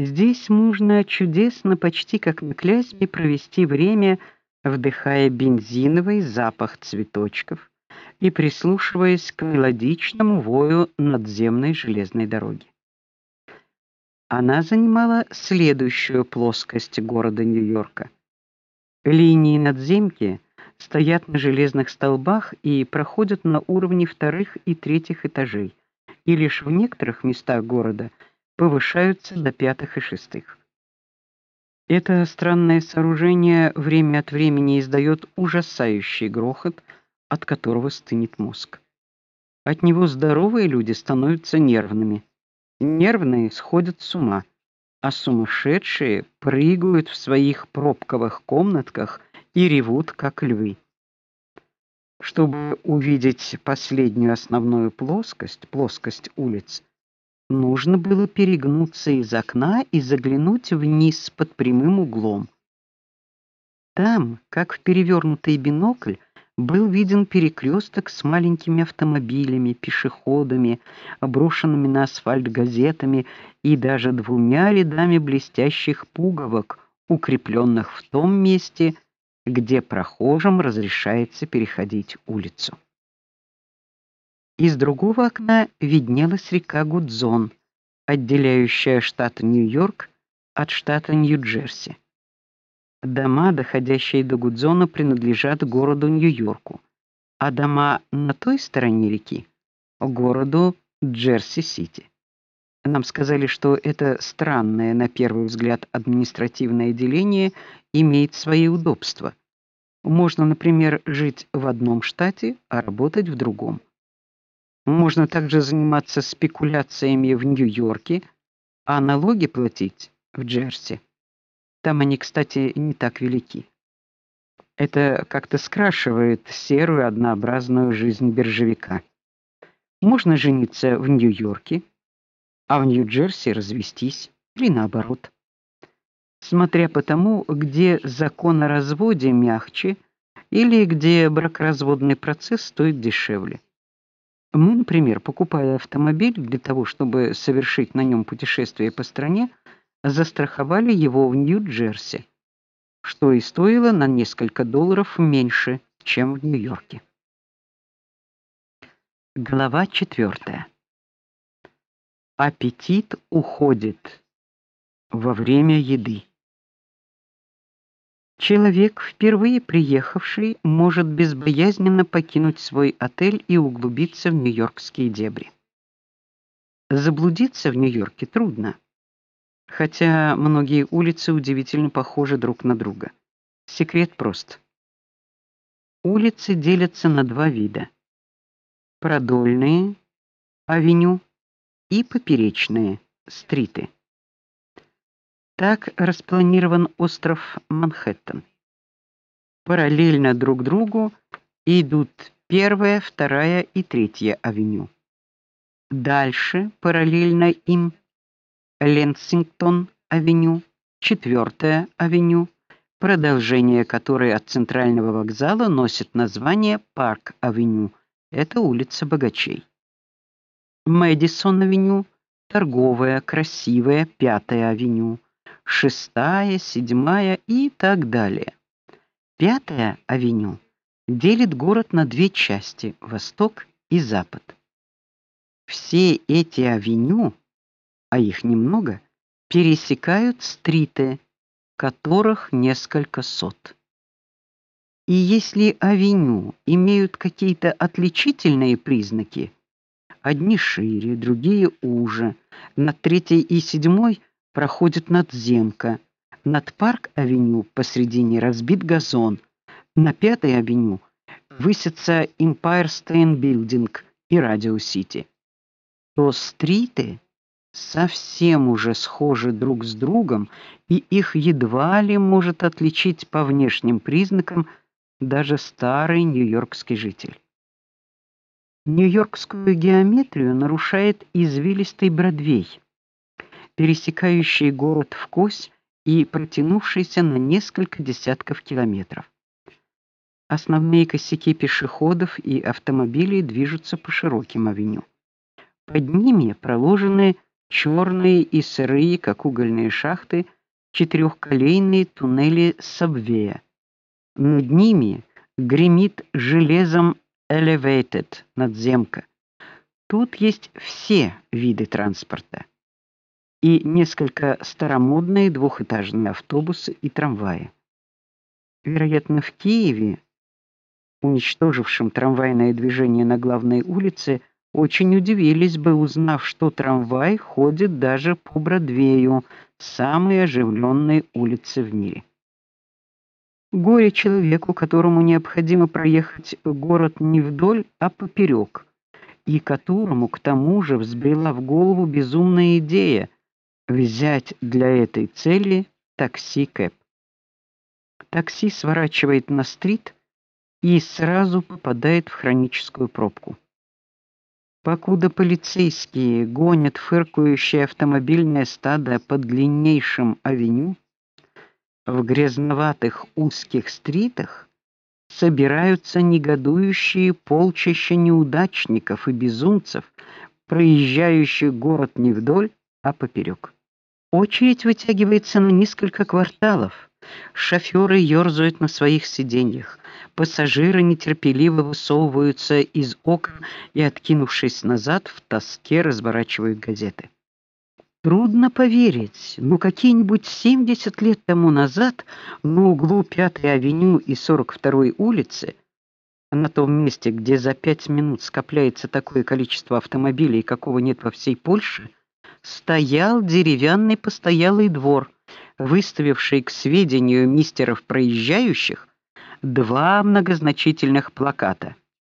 Здесь можно чудесно, почти как на Клязьме, провести время, вдыхая бензиновый запах цветочков и прислушиваясь к мелодичному вою надземной железной дороги. Она занимала следующую плоскость города Нью-Йорка. Линии надземки стоят на железных столбах и проходят на уровне вторых и третьих этажей, и лишь в некоторых местах города – повышаются до пятых и шестых. Это странное сооружение время от времени издает ужасающий грохот, от которого стынет мозг. От него здоровые люди становятся нервными. Нервные сходят с ума, а сумасшедшие прыгают в своих пробковых комнатках и ревут как львы. Чтобы увидеть последнюю основную плоскость, плоскость улиц, Нужно было перегнуться из окна и заглянуть вниз под прямым углом. Там, как в перевернутый бинокль, был виден перекресток с маленькими автомобилями, пешеходами, оброшенными на асфальт газетами и даже двумя рядами блестящих пуговок, укрепленных в том месте, где прохожим разрешается переходить улицу. Из другого окна виднелась река Гудзон, отделяющая штат Нью-Йорк от штата Нью-Джерси. Дома, доходящие до Гудзона, принадлежат городу Нью-Йорку, а дома на той стороне реки городу Джерси-Сити. Нам сказали, что это странное на первый взгляд административное деление имеет свои удобства. Можно, например, жить в одном штате, а работать в другом. Можно также заниматься спекуляциями в Нью-Йорке, а налоги платить в Джерси. Там они, кстати, не так велики. Это как-то скрашивает серую однообразную жизнь биржевика. Можно жениться в Нью-Йорке, а в Нью-Джерси развестись или наоборот. Смотря по тому, где закон о разводе мягче или где бракоразводный процесс стоит дешевле. Мы, например, покупая автомобиль для того, чтобы совершить на нем путешествие по стране, застраховали его в Нью-Джерси, что и стоило на несколько долларов меньше, чем в Нью-Йорке. Глава 4. Аппетит уходит во время еды. Человек, впервые приехавший, может безбоязненно покинуть свой отель и углубиться в нью-йоркские дебри. Заблудиться в Нью-Йорке трудно, хотя многие улицы удивительно похожи друг на друга. Секрет прост. Улицы делятся на два вида: продольные авеню и поперечные стриты. Так распланирован остров Манхэттен. Параллельно друг другу идут первая, вторая и третья авеню. Дальше параллельно им Лексингтон-авеню, четвертая авеню, продолжение которой от центрального вокзала носит название Парк-авеню. Это улица богачей. Мэдисон-авеню, торговая, красивая, пятая авеню шестая, седьмая и так далее. Пятая авеню делит город на две части: восток и запад. Все эти авеню, а их немного, пересекают стриты, которых несколько сот. И если авеню имеют какие-то отличительные признаки, одни шире, другие уже, на третьей и седьмой проходит надземка. Над Парк-авеню посредине разбит газон. На Пятой авеню высится Empire State Building и Radio City. То стриты совсем уже схожи друг с другом, и их едва ли может отличить по внешним признакам даже старый нью-йоркский житель. Нью-йоркскую геометрию нарушает извилистый Бродвей пересекающий город вкось и протянувшийся на несколько десятков километров. Основные косяки пешеходов и автомобилей движутся по широким авеню. Под ними проложены черные и сырые, как угольные шахты, четырехколейные туннели сабвея. Над ними гремит железом elevated надземка. Тут есть все виды транспорта и несколько старомодные двухэтажные автобусы и трамваи. Вероятно, в Киеве, уничтожившем трамвайное движение на главной улице, очень удивились бы, узнав, что трамвай ходит даже по Бродвею, самой оживленной улице в мире. Горе человеку, которому необходимо проехать город не вдоль, а поперек, и которому к тому же взбрела в голову безумная идея взять для этой цели такси-кэп. Такси сворачивает на стрит и сразу попадает в хроническую пробку. Покуда полицейские гонят фыркающее автомобильное стадо по длиннейшим авеню, в грязноватых узких стритах собираются негодующие полчища неудачников и безумцев, проезжающих город не вдоль, а поперек. Очередь вытягивается на несколько кварталов. Шофёры ёрзают на своих сиденьях. Пассажиры нетерпеливо высовываются из окон и, откинувшись назад, в тоске разворачивают газеты. Трудно поверить, но какие-нибудь 70 лет тому назад на углу 5-й авеню и 42-й улицы, на том месте, где за пять минут скопляется такое количество автомобилей, какого нет во всей Польше, стоял деревянный постоялый двор, выставивший к сведению мистеров проезжающих два многозначительных плаката.